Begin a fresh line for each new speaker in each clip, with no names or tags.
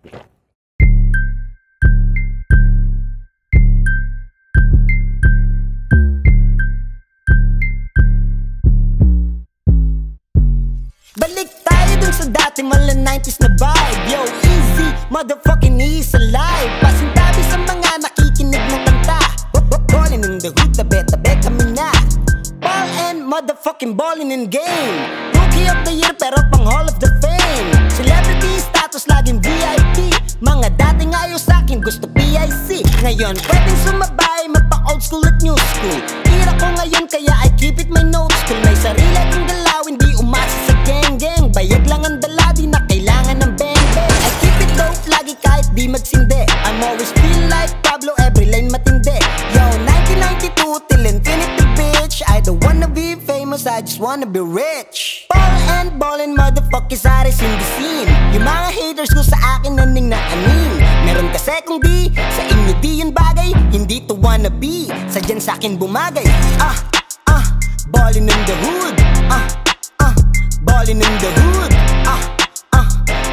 Balik tayo dun sa dati mala 90s na vibe. Yo, easy, motherfucking is alive Pasintabi sa mga nakikinig ng kanta. Ballin' in the hood, tabi-tabi kami na. Ball and motherfucking ballin' in game. Rookie of the year pero pang Hall of the Fame. Celebrity status laging VIP sa'kin gusto PIC Ngayon pwedeng sumabay magpa old school at new school. Ira ko ngayon kaya I keep it my notes. Kung may sarili kong galaw hindi umasa sa gang gang Bayag lang ang dala di na kailangan ng bang bang I keep it dope lagi kahit di magsindi. I'm always feel like Pablo every line matindi. Yo 1992 till infinity bitch. I don't wanna be famous I just wanna be rich. Ball and ballin' motherfuckers aris in the scene. Yung mga haters ko sa akin naning na anin kasi kung di Sa inyo di yun bagay. Hindi to wanna be Sadyan sa akin bumagay. Ah, ah Ballin' in the hood. Ah, ah Ballin' in the hood. Ah, ah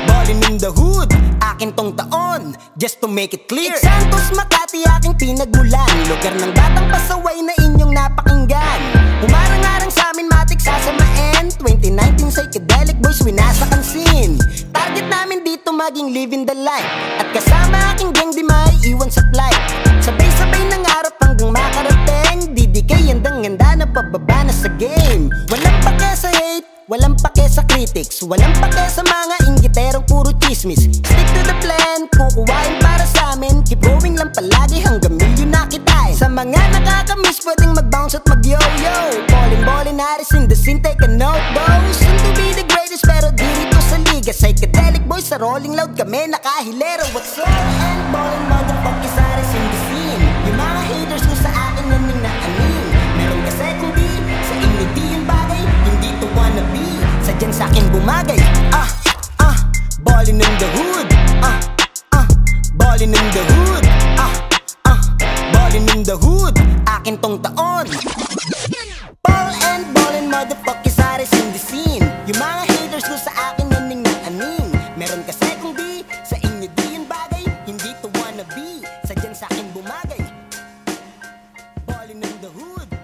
Ballin' in the hood. Akin tong taon Just to make it clear. Santos, Makati aking pinagmulan. Lugar ng batang pasaway na inyong napakinggan. Umarang-arang sa amin matik sasamain 2019 psychedelic boys winasak ang scene Target namin dito maging living the life. At kasama aking gang di maiiwan sa flight. Sabay-sabay ng harap hanggang makarating. DDK handang-handa na pababa na sa game. Walang pake sa hate Walang pake sa critics. Walang pake sa mga ingiterong puro chismis. Stick to the plan, kukuhain para sa amin. Keep going lang palagi hanggang milyon na kita Sa mga nakakamiss pwedeng mag-bounce at mag-yo-yo. Ballin' ballin' Harris in the scene, take a note though rolling loud kami nakahilero. What's up? And ballin' motherfuckers Harris in the scene Yung mga haters ko sa akin na anin Meron kasi kung di, sa inyo di yung bagay. Hindi to wanna be, sadyan sa akin bumagay. Ah, ah, ballin' in the hood. Ah, ah, ballin' in the hood. Ah, ah, ballin' in the hood. Akin tong taon. Ball and ballin' motherfucker the hood.